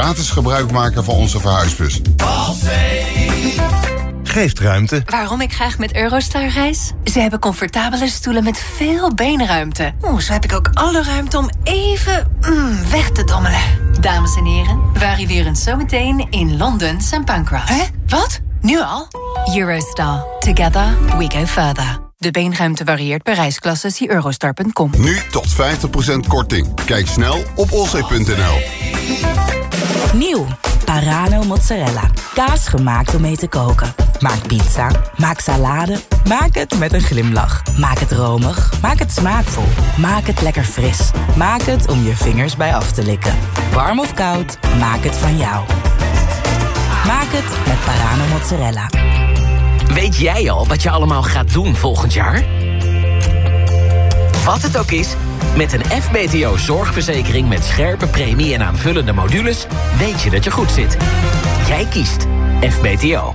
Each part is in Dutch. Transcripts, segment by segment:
gratis gebruik maken van onze verhuisbus. Geeft ruimte. Waarom ik graag met Eurostar reis? Ze hebben comfortabele stoelen met veel beenruimte. Oeh, zo heb ik ook alle ruimte om even mm, weg te dommelen. Dames en heren, we arriveren zometeen in Londen St. Pancras. Hè? Wat? Nu al? Eurostar. Together we go further. De beenruimte varieert per reisklasse. Zie eurostar.com. Nu tot 50% korting. Kijk snel op olzee.nl. Nieuw. Parano mozzarella. Kaas gemaakt om mee te koken. Maak pizza. Maak salade. Maak het met een glimlach. Maak het romig. Maak het smaakvol. Maak het lekker fris. Maak het om je vingers bij af te likken. Warm of koud, maak het van jou. Maak het met Parano mozzarella. Weet jij al wat je allemaal gaat doen volgend jaar? Wat het ook is, met een FBTO zorgverzekering met scherpe premie en aanvullende modules... weet je dat je goed zit. Jij kiest FBTO.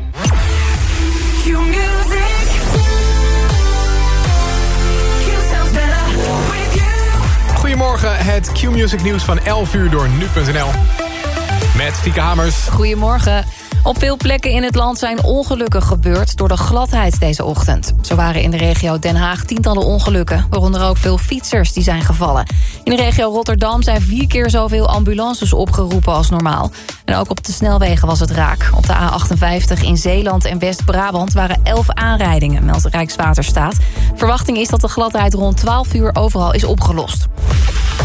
Goedemorgen, het Q-Music nieuws van 11 uur door nu.nl. Met Fieke Hamers. Goedemorgen. Op veel plekken in het land zijn ongelukken gebeurd door de gladheid deze ochtend. Zo waren in de regio Den Haag tientallen ongelukken, waaronder ook veel fietsers die zijn gevallen. In de regio Rotterdam zijn vier keer zoveel ambulances opgeroepen als normaal. En ook op de snelwegen was het raak. Op de A58 in Zeeland en West-Brabant waren elf aanrijdingen, meldt Rijkswaterstaat. Verwachting is dat de gladheid rond 12 uur overal is opgelost.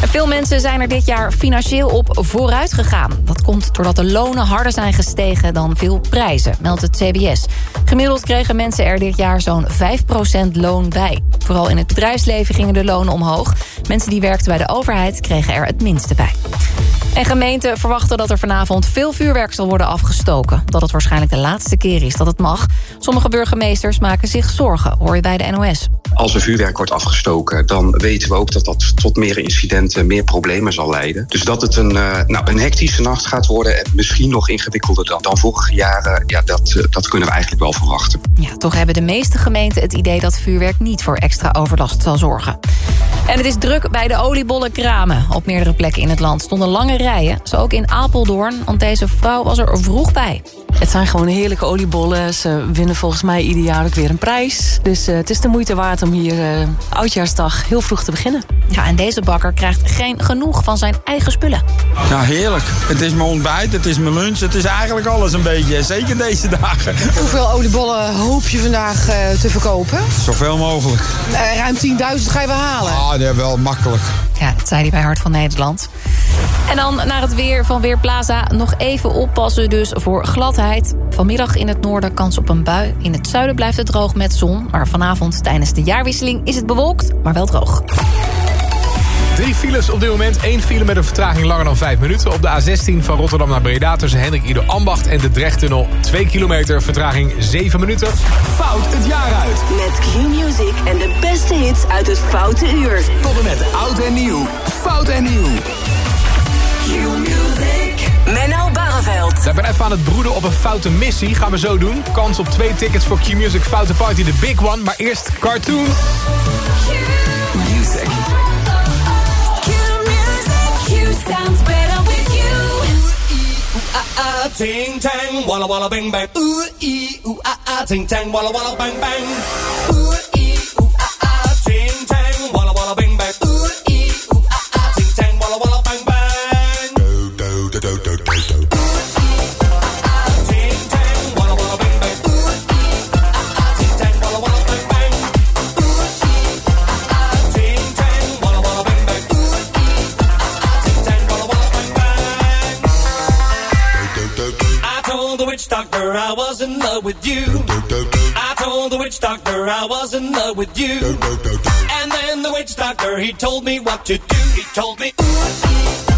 Veel mensen zijn er dit jaar financieel op vooruit gegaan. Dat komt doordat de lonen harder zijn gestegen dan veel prijzen, meldt het CBS. Gemiddeld kregen mensen er dit jaar zo'n 5% loon bij. Vooral in het bedrijfsleven gingen de lonen omhoog. Mensen die werkten bij de overheid kregen er het minste bij. En gemeenten verwachten dat er vanavond veel vuurwerk zal worden afgestoken. Dat het waarschijnlijk de laatste keer is dat het mag. Sommige burgemeesters maken zich zorgen, hoor je bij de NOS. Als er vuurwerk wordt afgestoken, dan weten we ook dat dat tot meer incidenten, meer problemen zal leiden. Dus dat het een, uh, nou, een hectische nacht gaat worden en misschien nog ingewikkelder dan, dan vorige jaren, ja, dat, uh, dat kunnen we eigenlijk wel verwachten. Ja, toch hebben de meeste gemeenten het idee dat vuurwerk niet voor extra overlast zal zorgen. En het is druk bij de oliebollenkramen. Op meerdere plekken in het land stonden lange rijen. Zo ook in Apeldoorn, want deze vrouw was er vroeg bij. Het zijn gewoon heerlijke oliebollen. Ze winnen volgens mij ieder jaar ook weer een prijs. Dus uh, het is de moeite waard om hier uh, oudjaarsdag heel vroeg te beginnen. Ja, en deze bakker krijgt geen genoeg van zijn eigen spullen. Ja, heerlijk. Het is mijn ontbijt, het is mijn lunch, het is eigenlijk alles een beetje. Zeker deze dagen. Hoeveel oliebollen hoop je vandaag uh, te verkopen? Zoveel mogelijk. ruim 10.000 ga je wel halen. Ah, ja, wel makkelijk. Ja, dat zei hij bij Hart van Nederland. En dan naar het weer van Weerplaza. Nog even oppassen dus voor gladheid. Vanmiddag in het noorden kans op een bui. In het zuiden blijft het droog met zon. Maar vanavond tijdens de jaarwisseling is het bewolkt, maar wel droog. Drie files op dit moment. Eén file met een vertraging langer dan 5 minuten. Op de A16 van Rotterdam naar Breda tussen Hendrik Ido Ambacht en de Drechttunnel. 2 kilometer, vertraging 7 minuten. Fout het jaar uit. Met Q-Music en de beste hits uit het Foute Uur. Tot en met oud en nieuw. Fout en nieuw. Q-Music. Menno Barreveld. Ik ben even aan het broeden op een foute missie. Gaan we zo doen. Kans op twee tickets voor Q-Music Foute Party, de big one. Maar eerst cartoons. Q-Music. sounds better with you. Ooh, ah, ah, ting tang, walla walla bang bang. Ooh, ee, ooh, ah, ah, ting tang, walla walla bang bang. Ooh, with you. I told the witch doctor I was in love with you. And then the witch doctor he told me what to do. He told me. Ooh,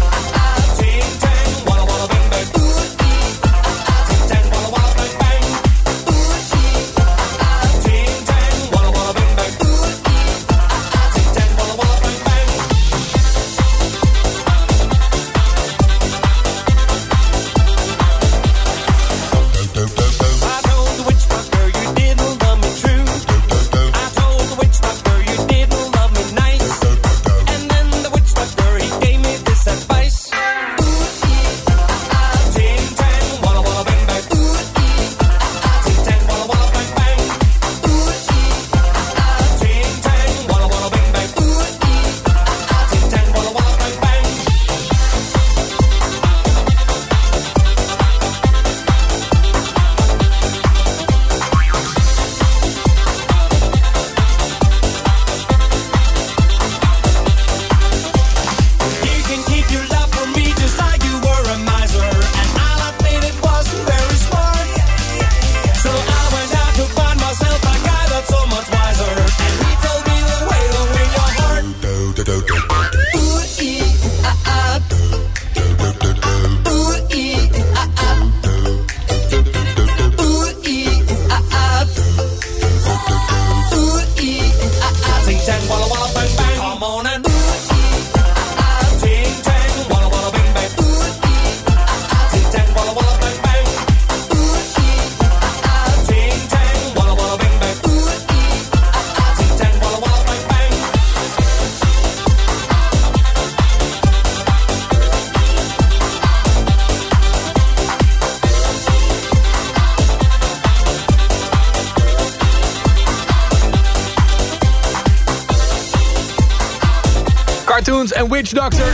en Witch Doctor.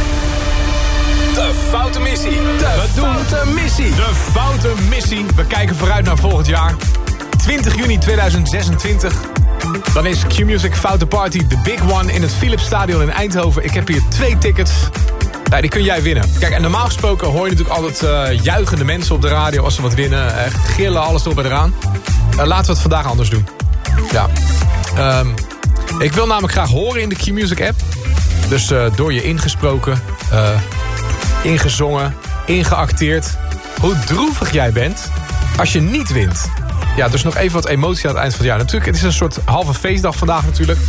De Foute Missie. De We doen Foute Missie. De Foute Missie. We kijken vooruit naar volgend jaar. 20 juni 2026. Dan is Q-Music Foute Party de big one in het Philips Stadion in Eindhoven. Ik heb hier twee tickets. Ja, die kun jij winnen. Kijk, en normaal gesproken hoor je natuurlijk altijd eh, juichende mensen op de radio als ze wat winnen. Eh, gillen, alles erop en eraan. Eh, laten we het vandaag anders doen. Ja. Ehm, ik wil namelijk graag horen in de Q-Music app. Dus eh, door je ingesproken, eh, ingezongen, ingeacteerd. Hoe droevig jij bent als je niet wint. Ja, dus nog even wat emotie aan het eind van het jaar. Natuurlijk, het is een soort halve feestdag vandaag natuurlijk.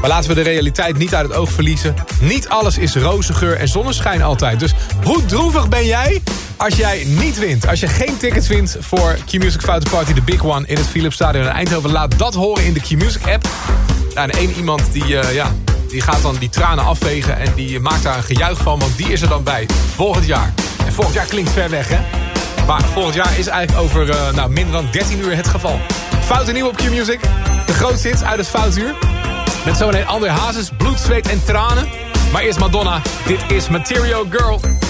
Maar laten we de realiteit niet uit het oog verliezen. Niet alles is roze geur en zonneschijn altijd. Dus hoe droevig ben jij als jij niet wint? Als je geen tickets wint voor Q-Music Foute Party, de big one... in het Philips Stadion in Eindhoven, laat dat horen in de Q-Music app. Nou, en één iemand die, eh, ja, die gaat dan die tranen afvegen... en die maakt daar een gejuich van, want die is er dan bij volgend jaar. En volgend jaar klinkt ver weg, hè? Maar volgend jaar is eigenlijk over eh, nou, minder dan 13 uur het geval. Fout en nieuw op Q-Music. De grootste hits uit het Foutuur. Met zometeen André Hazes, bloed, zweet en tranen. Maar eerst Madonna. Dit is Material Girl.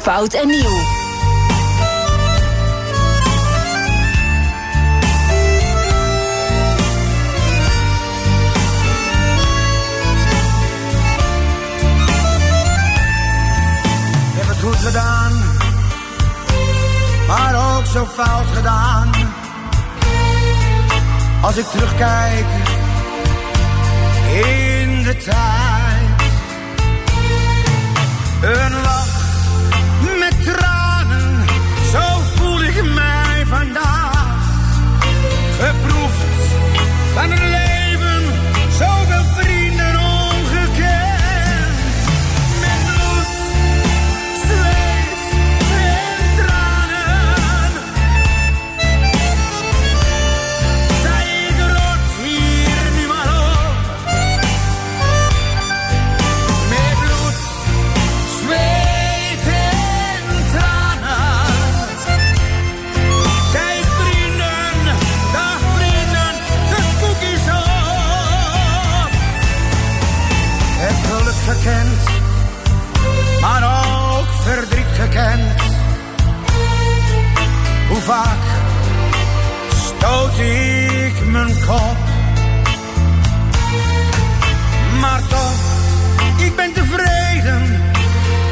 fout en nieuw. Heb het goed gedaan, maar ook zo fout gedaan. Als ik terugkijk in de tijd. Een lach stoot ik mijn kop. Maar toch, ik ben tevreden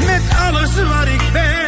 met alles wat ik ben.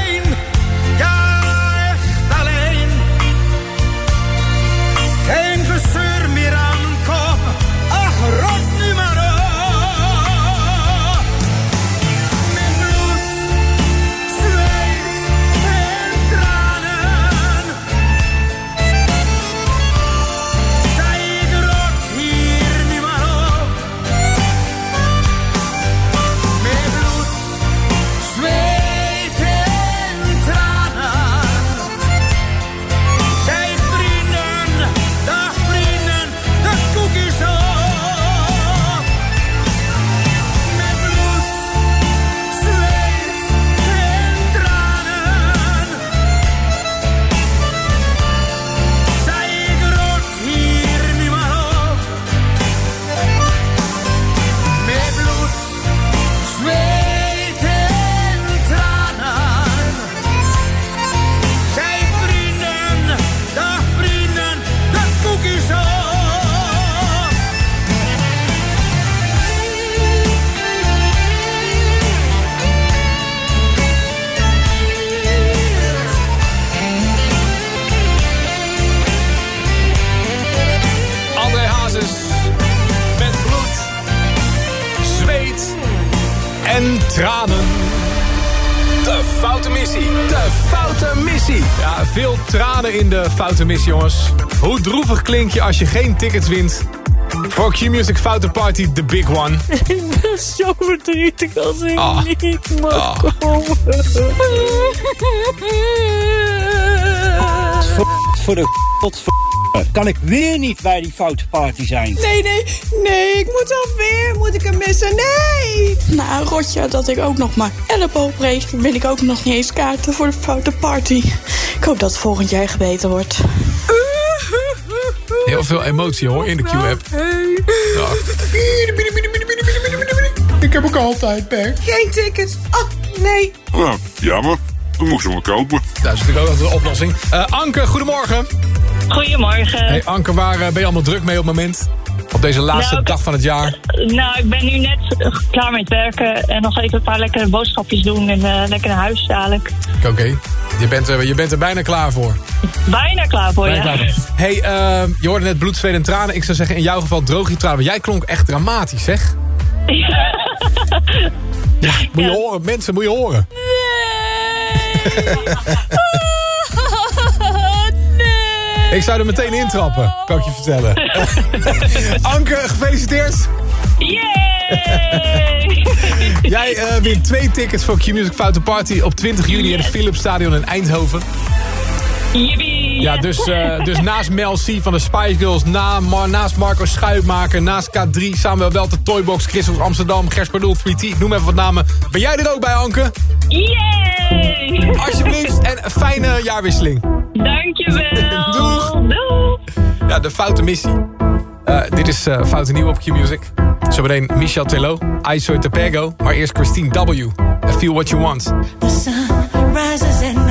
foute missie. De foute missie. Ja, veel tranen in de foute missie, jongens. Hoe droevig klink je als je geen tickets wint voor Q-Music Foute Party The Big One? Ik ben zo verdrietig als ik Ah. niet mag Ah. komen. Voor de godver... Kan ik weer niet bij die foute party zijn? Nee, nee, nee, ik moet alweer. Moet ik hem missen? Nee! Na een rotje dat ik ook nog maar elleboogbreed, ben ik ook nog niet eens kaarten voor de foute party. Ik hoop dat het volgend jaar gebeten wordt. Heel veel emotie hoor in de Q-app. Ja. Ik heb ook altijd, Pek. Geen tickets. Oh, nee. Nou, jammer. We moesten hem kopen. Dat is natuurlijk ook altijd een oplossing. Eh, Anke, goedemorgen. Goedemorgen. Hey Anke, waar eh, ben je allemaal druk mee op het moment? Op deze laatste Nou, dag van het jaar. Nou, ik ben nu net eh, klaar met werken en nog even een paar lekkere boodschapjes doen en eh, lekker naar huis dadelijk. Oké, je, bent, er- je bent er bijna klaar voor. Bijna klaar voor Bijna klaar voor. Hey, eh, je hoorde net bloed, zweet en tranen. Ik zou zeggen, in jouw geval droog je tranen. Jij klonk echt dramatisch, zeg. Ja, moet je horen. Mensen, moet je horen. Ik zou er meteen intrappen, kan ik je vertellen. Anke, gefeliciteerd. Yay! Jij uh, wint twee tickets voor Q-Music Fouter Party op 20 juni in het Philips Stadion in Eindhoven. Ja, dus, eh, dus naast Mel C van de Spice Girls, na, naast Marco Schuitmaker, naast K3, Samuel Welte, Toybox, Christophe Amsterdam, Gersper Doel, noem even wat namen. Ben jij er ook bij, Anke? Yay! Alsjeblieft en fijne jaarwisseling. Dankjewel. Doeg. Doeg. Ja, de foute missie. Eh, dit is eh, Foute Nieuw op Q-Music. Zometeen Michel Tello, I Soy maar eerst Christine W. I feel what you want. The sun rises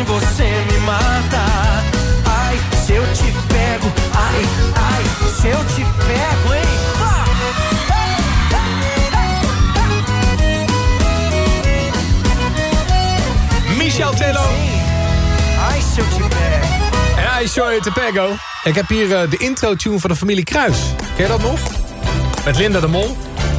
assim você me mata. Ai, se eu te pego, ai, ai, se eu te pego, hein? Michel Tello. Ai, se eu te pego. En is Joy te Pego. Ik heb hier eh, de intro-tune van de familie Kruis. Ken je dat nog? Met Linda de Mol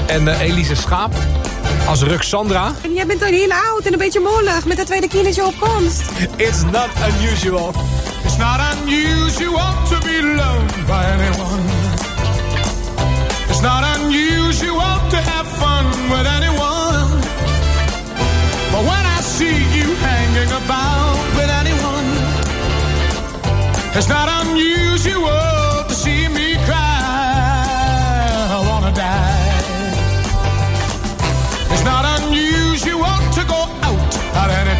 en eh, Elise Schaap. Als Ruxandra. En jij bent al heel oud en een beetje mollig met dat tweede kindertje op komst. It's not unusual. It's not unusual to be loved by anyone. It's not unusual to have fun with anyone. But when I see you hanging about with anyone, it's not unusual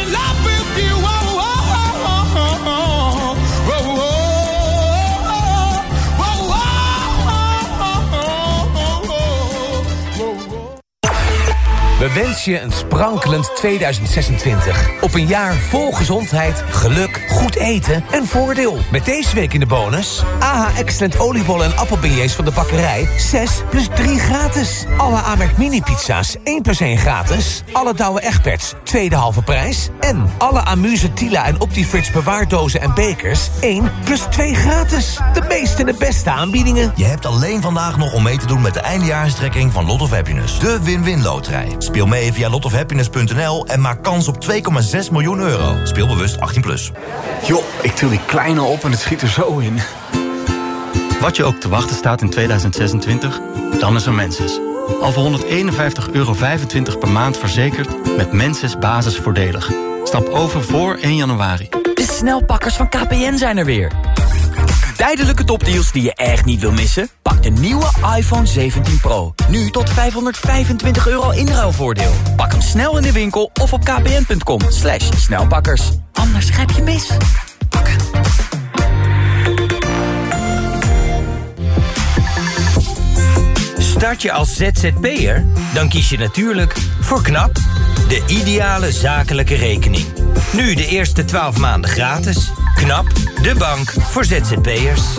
in love with you. Oh, oh, oh, oh, oh, oh, oh, oh. We wensen je een sprankelend 2026. Op een jaar vol gezondheid, geluk goed eten en voordeel. Met deze week in de bonus... AH Excellent oliebollen en appelbeignets van de bakkerij... 6 plus 3 gratis. Alle Amerk mini-pizza's 1 plus 1 gratis. Alle Douwe Egberts, tweede halve prijs. En alle Amuse Tila en Optifrits bewaardozen en bekers... 1 plus 2 gratis. De meeste en de beste aanbiedingen. Je hebt alleen vandaag nog om mee te doen met de eindejaarstrekking van Lot of Happiness. De win-win loterij. Speel mee via lotofhappiness.nl en maak kans op 2,6 miljoen euro. Speel bewust 18+. Plus. Joh, ik til die kleine op en het schiet er zo in. Wat je ook te wachten staat in 2026, dan is er Menses. Al voor 151,25 euro per maand verzekerd met Menses basisvoordelig. Stap over voor 1 januari. De snelpakkers van KPN zijn er weer. Tijdelijke topdeals die je echt niet wil missen? Pak de nieuwe iPhone 17 Pro. Nu tot 525 euro inruilvoordeel. Pak hem snel in de winkel of op kpn.com. Slash snelpakkers. Anders grijp je mis. Start je als ZZP'er? Dan kies je natuurlijk voor KNAP, de ideale zakelijke rekening. Nu de eerste 12 maanden gratis. KNAP, de bank voor ZZP'ers.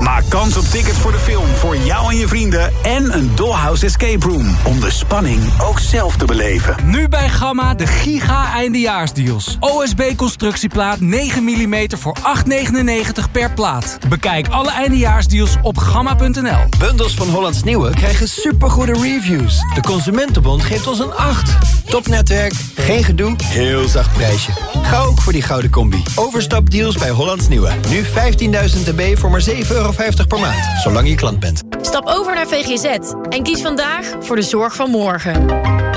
Maak kans op tickets voor de film voor jou en je vrienden en een Dollhouse Escape Room om de spanning ook zelf te beleven. Nu bij Gamma de giga eindejaarsdeals. OSB constructieplaat 9 mm voor 8,99 per plaat. Bekijk alle eindejaarsdeals op gamma.nl. Bundels van Hollands Nieuwe krijgen supergoede reviews. De Consumentenbond geeft ons een 8. Topnetwerk, geen gedoe, heel zacht prijsje. Ga ook voor die gouden combi. Overstapdeals bij Hollands Nieuwe. Nu 15.000 dB voor maar 7,50 euro per maand. Zolang je klant bent. Stap over naar VGZ en kies vandaag voor de zorg van morgen.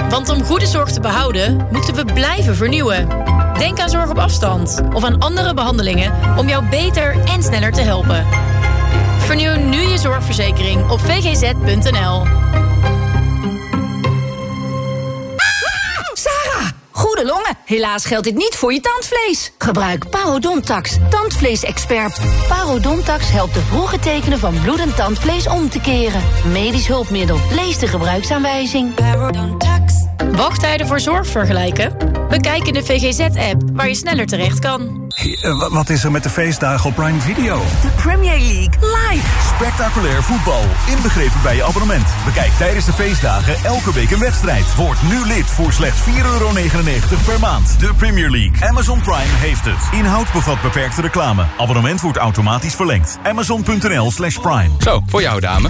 Want om goede zorg te behouden, moeten we blijven vernieuwen. Denk aan zorg op afstand of aan andere behandelingen om jou beter en sneller te helpen. Vernieuw nu je zorgverzekering op vgz.nl. Goede longen. Helaas geldt dit niet voor je tandvlees. Gebruik Parodontax, tandvleesexpert. Parodontax helpt de vroege tekenen van bloedend tandvlees om te keren. Medisch hulpmiddel. Lees de gebruiksaanwijzing. Wachttijden voor zorg vergelijken? Bekijk in de VGZ-app waar je sneller terecht kan. Eh, Wat is er met de feestdagen op Prime Video? De Premier League live. Spectaculair voetbal, inbegrepen bij je abonnement. Bekijk tijdens de feestdagen elke week een wedstrijd. Word nu lid voor slechts 4,99 per maand. De Premier League. Amazon Prime heeft het. Inhoud bevat beperkte reclame. Abonnement wordt automatisch verlengd. Amazon.nl slash prime. Zo, voor jou dame.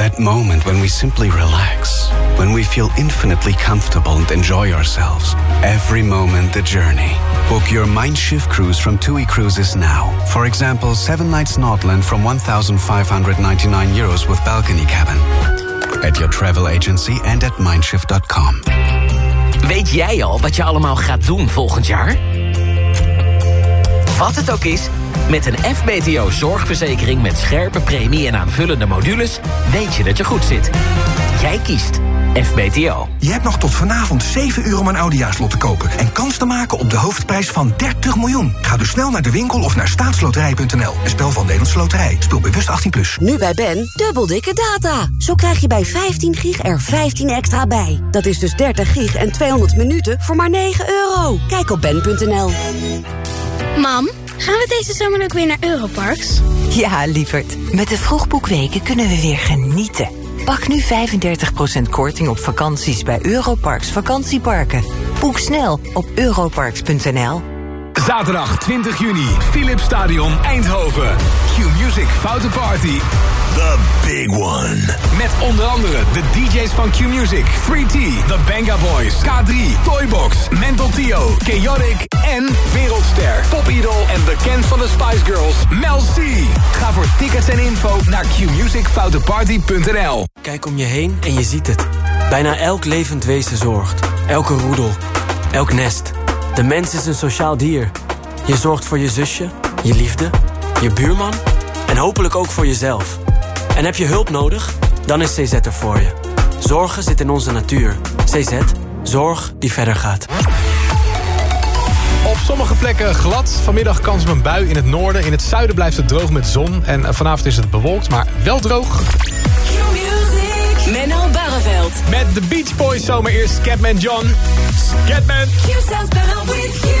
That moment when we simply relax. When we feel infinitely comfortable and enjoy ourselves. Every moment the journey. Book your Mindshift cruise from TUI Cruises now. For example, 7 nights Nordland from 1,599 euros with balcony cabin. At your travel agency and at mindshift.com. Weet jij al wat je allemaal gaat doen volgend jaar? Wat het ook is, met een FBTO zorgverzekering met scherpe premie en aanvullende modules... weet je dat je goed zit. Jij kiest FBTO. Je hebt nog tot vanavond 7 uur om een oudejaarslot te kopen... en kans te maken op de hoofdprijs van 30 miljoen. Ga dus snel naar de winkel of naar staatsloterij.nl. Een spel van Nederlandse Loterij. Speel bewust 18+. Plus. Nu bij Ben, dubbel dikke data. Zo krijg je bij 15 gig er 15 extra bij. Dat is dus 30 gig en 200 minuten voor maar 9 euro. Kijk op ben.nl. Mam, gaan we deze zomer ook weer naar Europarks? Ja, lieverd. Met de vroegboekweken kunnen we weer genieten. Pak nu 35% korting op vakanties bij Europarks vakantieparken. Boek snel op europarks.nl. Zaterdag 20 juni, Philips Stadion Eindhoven. Q-Music Foute Party. The Big One. Met onder andere de DJ's van Q-Music, 3T, The Banga Boys, K3, Toybox, Mental Tio, Chaotic en Wereldster, Popidol en bekend van de Spice Girls, Mel C. Ga voor tickets en info naar qmusicfouteparty.nl. Kijk om je heen en je ziet het. Bijna elk levend wezen zorgt. Elke roedel. Elk nest. De mens is een sociaal dier. Je zorgt voor je zusje, je liefde, je buurman en hopelijk ook voor jezelf. En heb je hulp nodig? Dan is CZ er voor je. Zorgen zit in onze natuur. CZ, zorg die verder gaat. Op sommige plekken glad. Vanmiddag kans op een bui in het noorden. In het zuiden blijft het droog met zon. En eh, vanavond is het bewolkt, maar wel droog. Menno Barreveld. Met de Beach Boys zomer eerst Scatman John. Scatman. Q sounds better with you.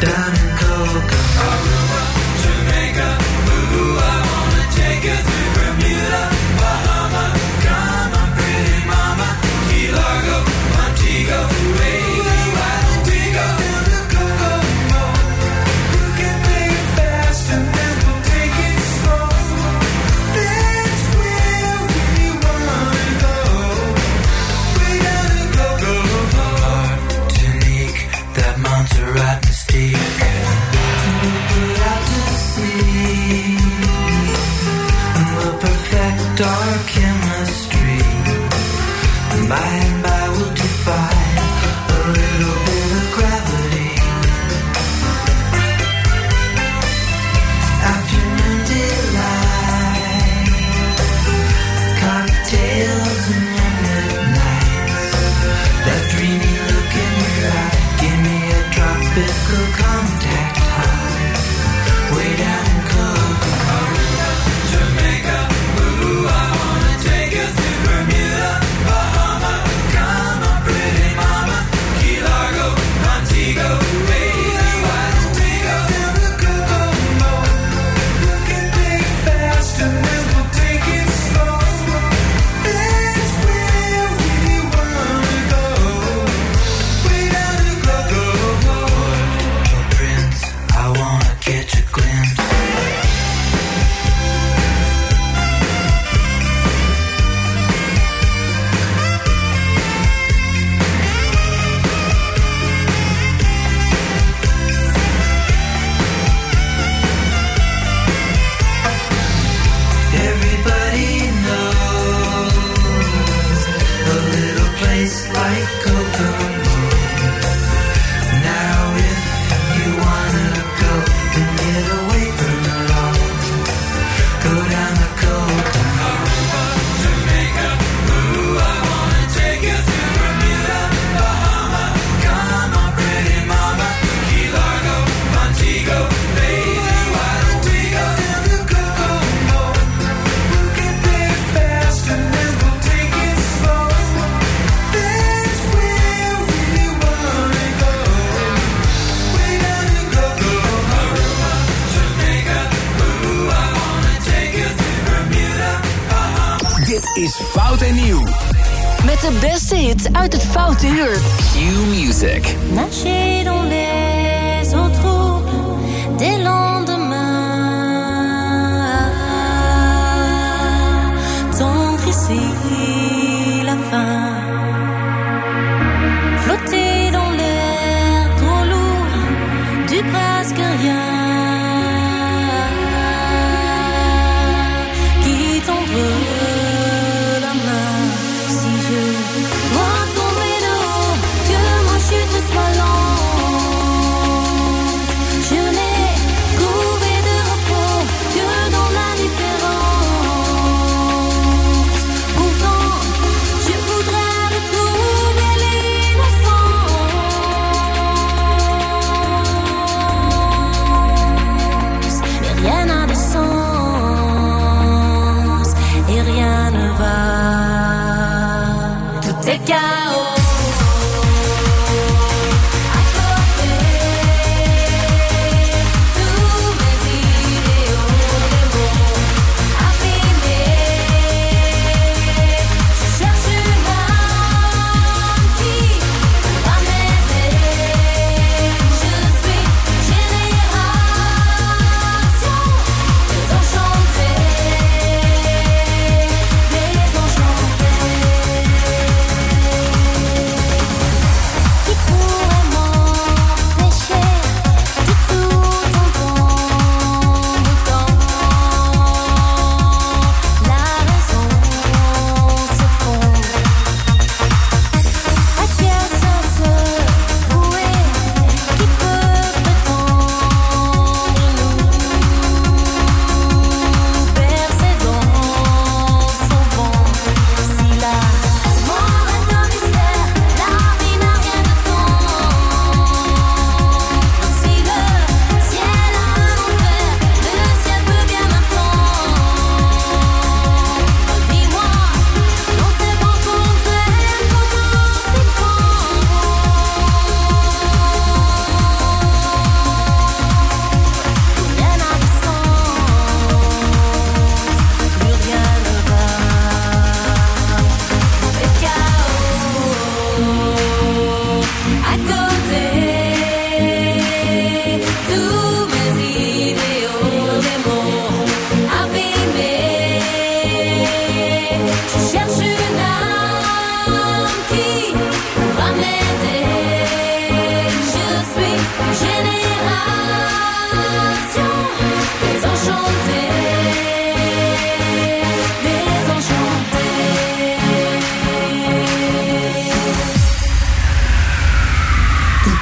Down Everybody is Fout en Nieuw. Met de beste hits uit het Foute Uur. Q Music.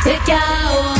C'est KO.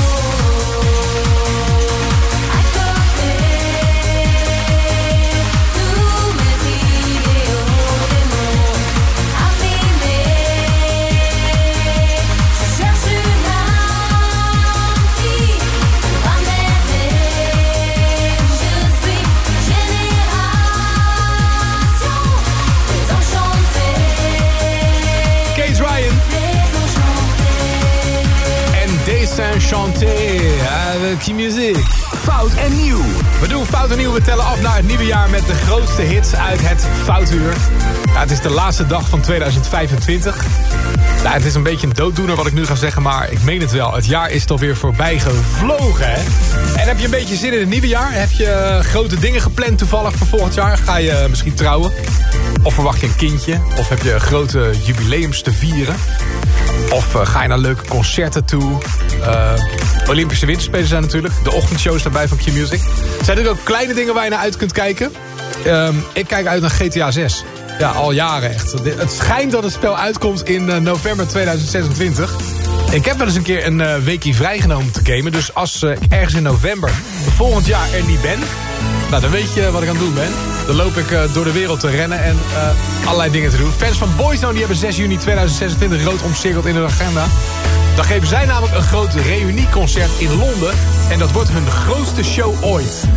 Key Music. Fout en nieuw. We doen fout en nieuw. We tellen af naar het nieuwe jaar met de grootste hits uit het Foutuur. Ja, het is de laatste dag van 2025. Nou, het is een beetje een dooddoener wat ik nu ga zeggen, maar ik meen het wel. Het jaar is toch weer voorbij gevlogen, hè? En heb je een beetje zin in het nieuwe jaar? Heb je eh, grote dingen gepland toevallig voor volgend jaar? Ga je eh, misschien trouwen? Of verwacht je een kindje? Of heb je grote jubileums te vieren? Of eh, ga je naar leuke concerten toe? Eh, Olympische Winterspelen zijn natuurlijk. De ochtendshows daarbij van Q-Music. Er zijn natuurlijk ook kleine dingen waar je naar uit kunt kijken. Ehm, ik kijk uit naar GTA 6. Ja, al jaren echt. Het schijnt dat het spel uitkomt in eh, november 2026. Ik heb wel eens een keer een eh, weekje vrijgenomen te gamen. Dus als eh, ik ergens in november volgend jaar er niet ben... Nou, dan weet je wat ik aan het doen ben. Dan loop ik eh, door de wereld te rennen en eh, allerlei dingen te doen. Fans van Boyzone die hebben 6 juni 2026 rood omcirkeld in hun agenda. Dan geven zij namelijk een groot reunieconcert in Londen. En dat wordt hun grootste show ooit.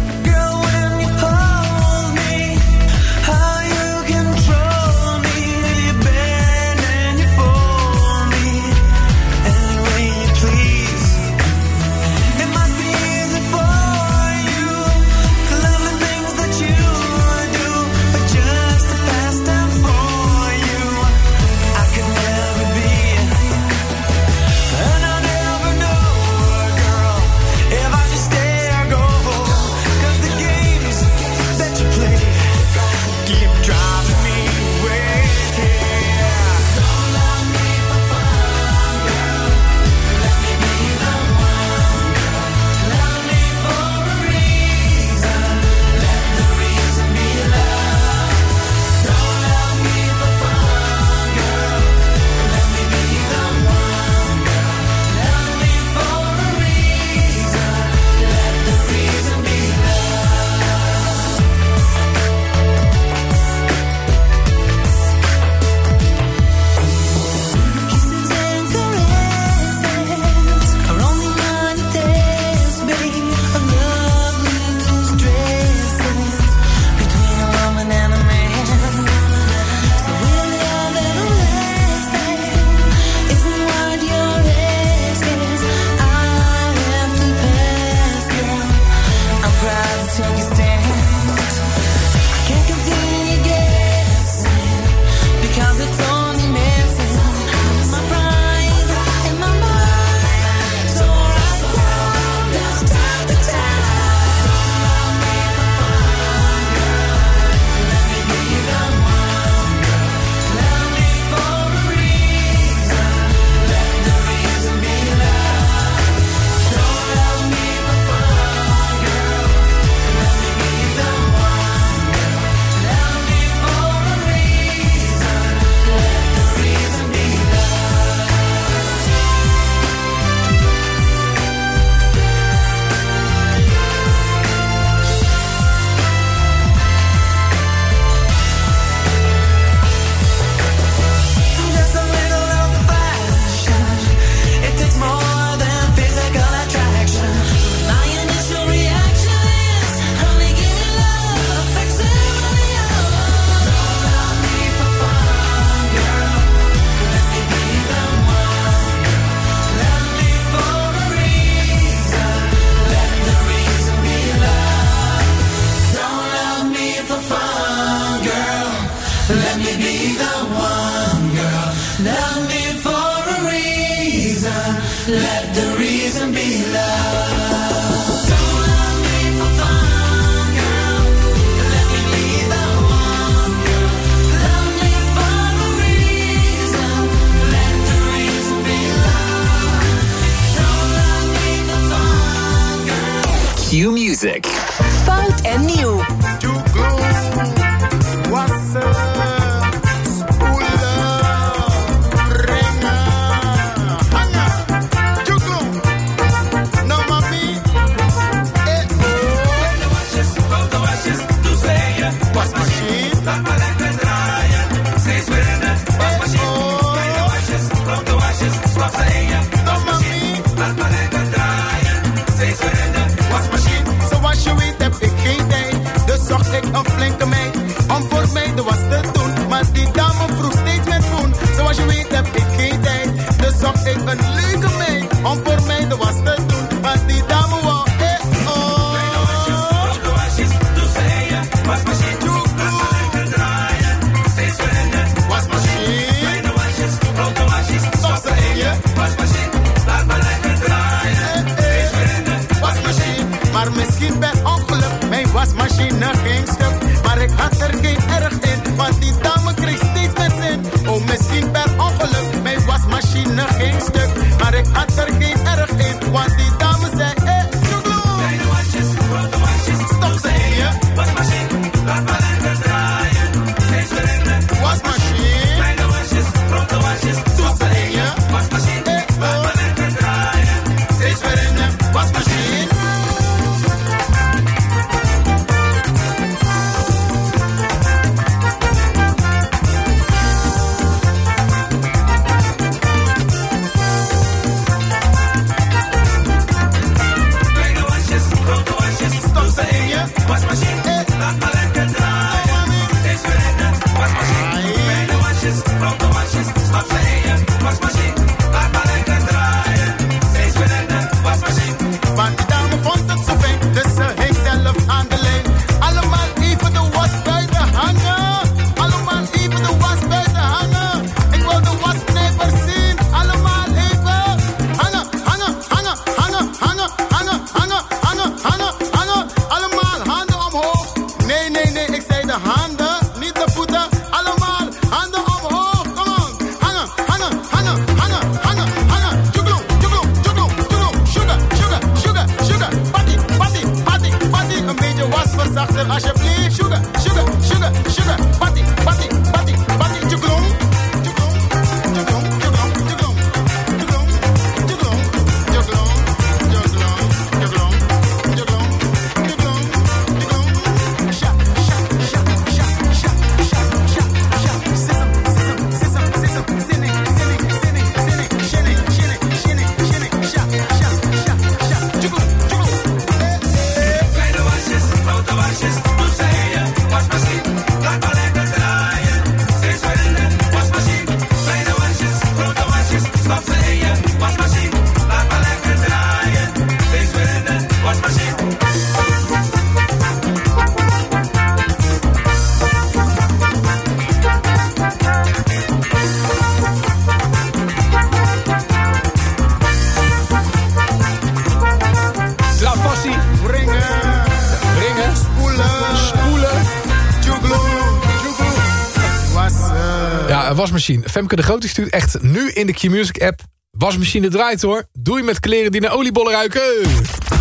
wasmachine. Femke de Grote stuurt echt nu in de Q-Music app. Wasmachine draait hoor. Doei met kleren die naar oliebollen ruiken.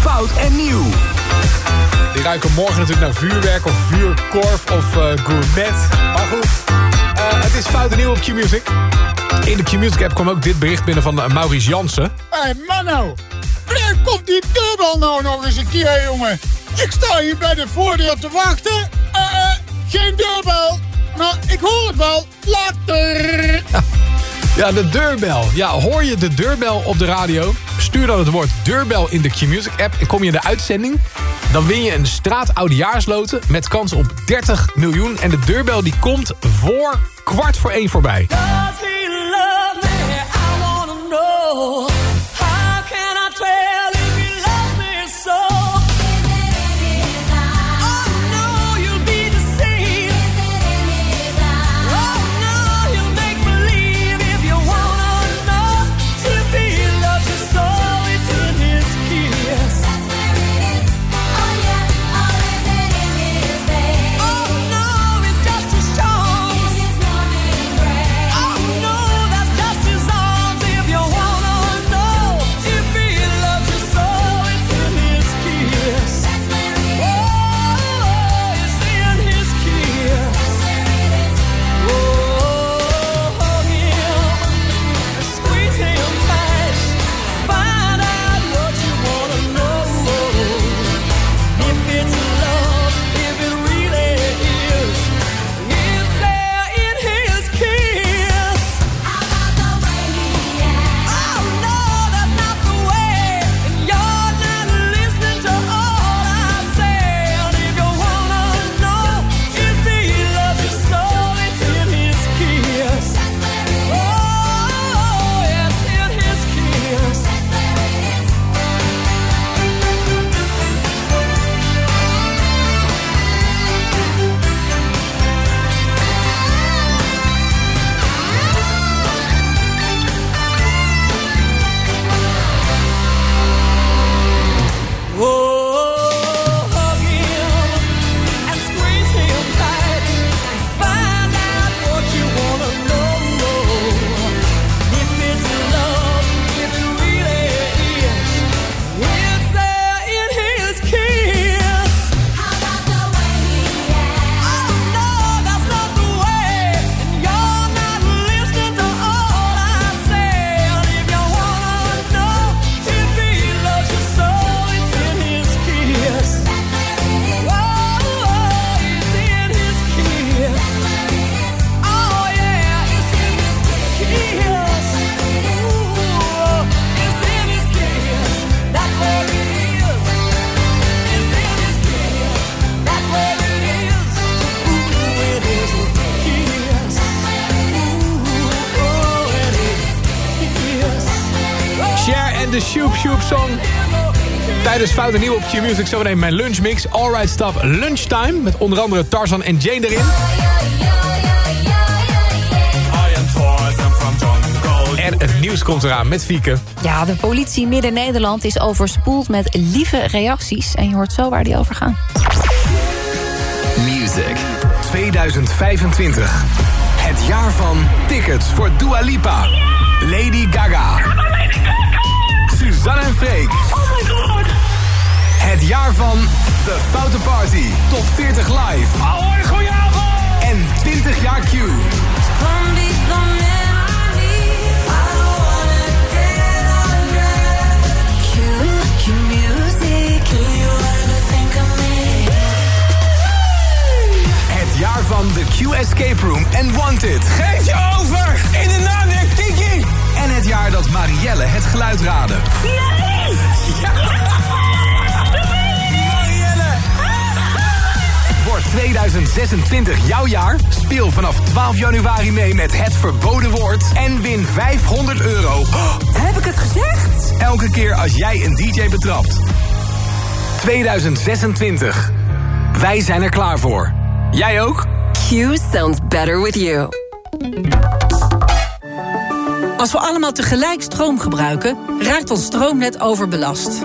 Fout en nieuw. Die ruiken morgen natuurlijk naar vuurwerk of vuurkorf of eh, gourmet. Maar goed, eh, het is Fout en Nieuw op Q-Music. In de Q-Music app kwam ook dit bericht binnen van eh, Maurice Jansen. Hé hey, manno, waar komt die deurbal nou nog eens een keer jongen? Ik sta hier bij de voordeur te wachten. Geen deurbel, maar nou, ik hoor het wel. Ja. de deurbel. Ja, hoor je de deurbel op de radio? Stuur dan het woord deurbel in de Q-Music app en kom je in de uitzending. Dan win je een straatoudejaarsloten met kans op 30 miljoen. En de deurbel die komt voor kwart voor één voorbij. Tijdens Fout en Nieuw op Q-Music zometeen mijn lunchmix. Alright Stop Lunchtime. Met onder andere Tarzan en Jane erin. En het nieuws komt eraan met Fieke. Ja, de politie Midden-Nederland is overspoeld met lieve reacties. En je hoort zo waar die over gaan. Music 2025. Het jaar van tickets voor Dua Lipa. Lady Gaga. Suzanne en Freek. Het jaar van The Foute Party. Top 40 live. Oh, goeie avond. En 20 jaar Q. Het jaar van The Q Escape Room en Wanted. Geef je over in de naam der Kiki. En het jaar dat Marielle het geluid raadde. 2026 jouw jaar? Speel vanaf 12 januari mee met Het Verboden Woord en win 500 euro. heb ik het gezegd? Elke keer als jij een DJ betrapt. 2026. Wij zijn er klaar voor. Jij ook? Q sounds better with you. Als we allemaal tegelijk stroom gebruiken, raakt ons stroomnet overbelast.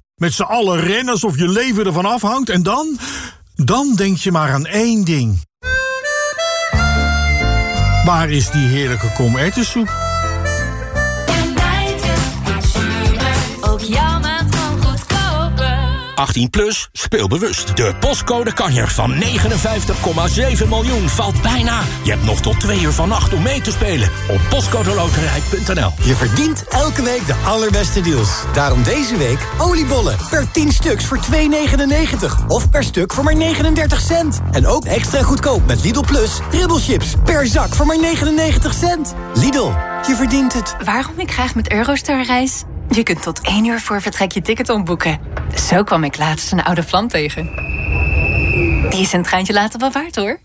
Met z'n allen rennen alsof je leven ervan afhangt en dan... Dan denk je maar aan één ding. Waar is die heerlijke? Ook 18 plus, speel bewust. De postcode kanjer van 59,7 miljoen valt bijna. Je hebt nog tot twee uur vannacht om mee te spelen op postcodeloterij.nl. Je verdient elke week de allerbeste deals. Daarom deze week oliebollen per 10 stuks voor 2,99. Of per stuk voor maar 39 cent. En ook extra goedkoop met Lidl Plus ribbelchips per zak voor maar 99 cent. Lidl, je verdient het. Waarom ik graag met Eurostar reis? Je kunt tot één uur voor vertrek je ticket omboeken. Zo kwam ik laatst een oude vlam tegen. Die is een treintje later wel waard, hoor.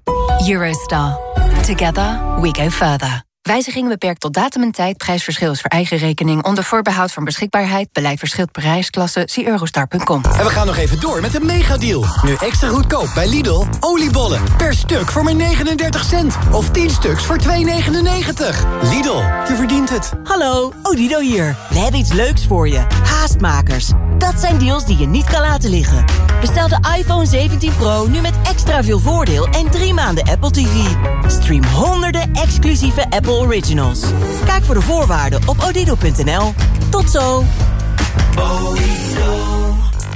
Eurostar. Together we go further. Wijziging beperkt tot datum en tijd. Prijsverschil is voor eigen rekening. Onder voorbehoud van beschikbaarheid. Beleid verschilt per reisklasse. Zie eurostar.com. En we gaan nog even door met de megadeal. Nu extra goedkoop bij Lidl. Oliebollen per stuk voor maar 39 cent. Of 10 stuks voor 2,99. Lidl, je verdient het. Hallo, Odido hier. We hebben iets leuks voor je. Dat zijn deals die je niet kan laten liggen. Bestel de iPhone 17 Pro nu met extra veel voordeel en drie maanden Apple TV. Stream honderden exclusieve Apple Originals. Kijk voor de voorwaarden op odido.nl. Tot zo.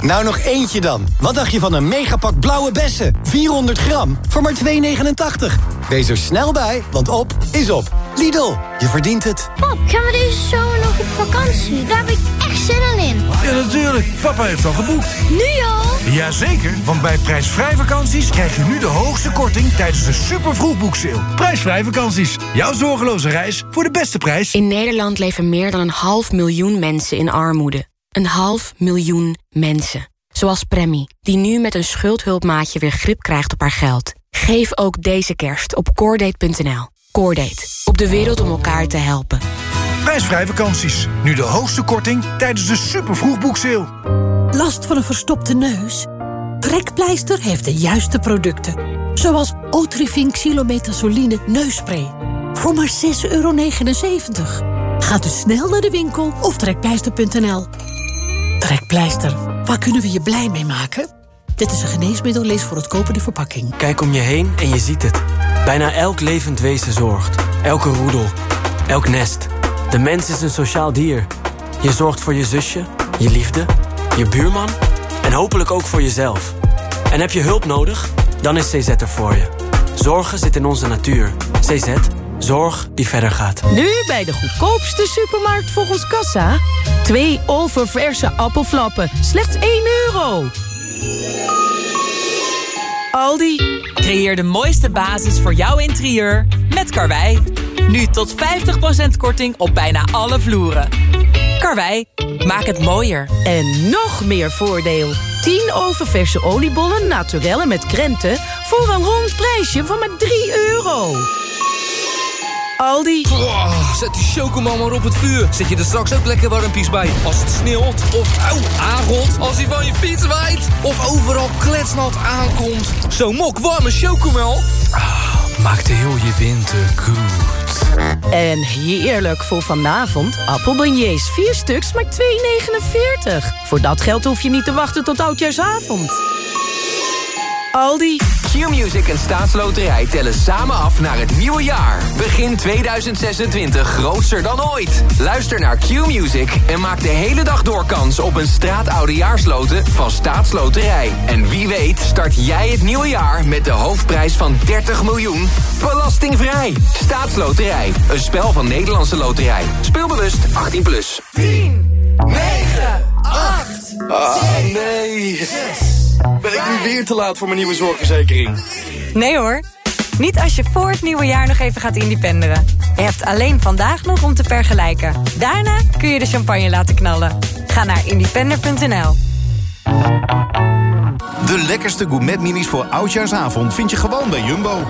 Nou nog eentje dan. Wat dacht je van een megapak blauwe bessen? 400 gram voor maar 2,89. Wees er snel bij, want op is op. Lidl, je verdient het. Pap, gaan we deze zomer nog op vakantie? Daar heb ik echt zin in. Ja, natuurlijk. Papa heeft al geboekt. Nu al? Jazeker, want bij prijsvrij vakanties krijg je nu de hoogste korting tijdens de super vroegboekseil. Prijsvrij vakanties. Jouw zorgeloze reis voor de beste prijs. In Nederland leven meer dan een half miljoen mensen in armoede. Een half miljoen mensen. Zoals Premie, die nu met een schuldhulpmaatje weer grip krijgt op haar geld. Geef ook deze kerst op coordate.nl. Coordate, op de wereld om elkaar te helpen. Prijsvrij vakanties. Nu de hoogste korting tijdens de super vroegboekseil. Last van een verstopte neus? Trekpleister heeft de juiste producten. Zoals Otrivin Xylometazoline neusspray. Voor maar 6,79 euro. Ga dus snel naar de winkel of trekpleister.nl. Trekpleister, waar kunnen we je blij mee maken? Dit is een geneesmiddel, lees voor het kopen de verpakking. Kijk om je heen en je ziet het. Bijna elk levend wezen zorgt. Elke roedel. Elk nest. De mens is een sociaal dier. Je zorgt voor je zusje, je liefde, je buurman en hopelijk ook voor jezelf. En heb je hulp nodig? Dan is CZ er voor je. Zorgen zit in onze natuur. CZ Zorg die verder gaat. Nu bij de goedkoopste supermarkt volgens Kassa. Twee oververse appelflappen, slechts 1 euro. Aldi, creëer de mooiste basis voor jouw interieur met Karwei. Nu tot 50% korting op bijna alle vloeren. Karwei, maak het mooier. En nog meer voordeel. 10 oververse oliebollen naturellen met krenten... voor een rond prijsje van maar 3 euro. Aldi. Oh, zet die chocomel maar op het vuur. Zet je er straks ook lekker warmpies bij. Als het sneeuwt of auw, aangot. Als hij van je fiets waait. Of overal kletsnat aankomt. Zo'n mok warme chocomel. Ah, maakt heel je winter goed. En heerlijk voor vanavond. Appelbeignets, 4 stuks, maar 2,49. Voor dat geld hoef je niet te wachten tot oudjaarsavond. Aldi. Q-Music en Staatsloterij tellen samen af naar het nieuwe jaar. Begin 2026 grootser dan ooit. Luister naar Q-Music en maak de hele dag door kans op een straatoudejaarsloten van Staatsloterij. En wie weet start jij het nieuwe jaar met de hoofdprijs van 30 miljoen. Belastingvrij. Staatsloterij. Een spel van Nederlandse Loterij. Speelbewust 18+. Plus. 10, 9, 8, Ah, nee. Ben ik nu weer te laat voor mijn nieuwe zorgverzekering? Nee hoor. Niet als je voor het nieuwe jaar nog even gaat independeren. Je hebt alleen vandaag nog om te vergelijken. Daarna kun je de champagne laten knallen. Ga naar independer.nl. De lekkerste gourmet-minis voor Oudjaarsavond vind je gewoon bij Jumbo.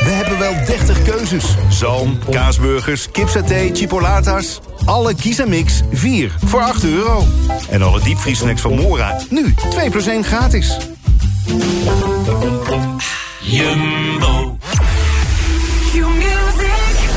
We hebben wel 30 keuzes. Zalm, kaasburgers, kipsaté, chipolatas. Alle kies en mix 4 voor 8 euro. En alle diepvriesnacks van Mora nu 2 plus 1 gratis. Jumbo,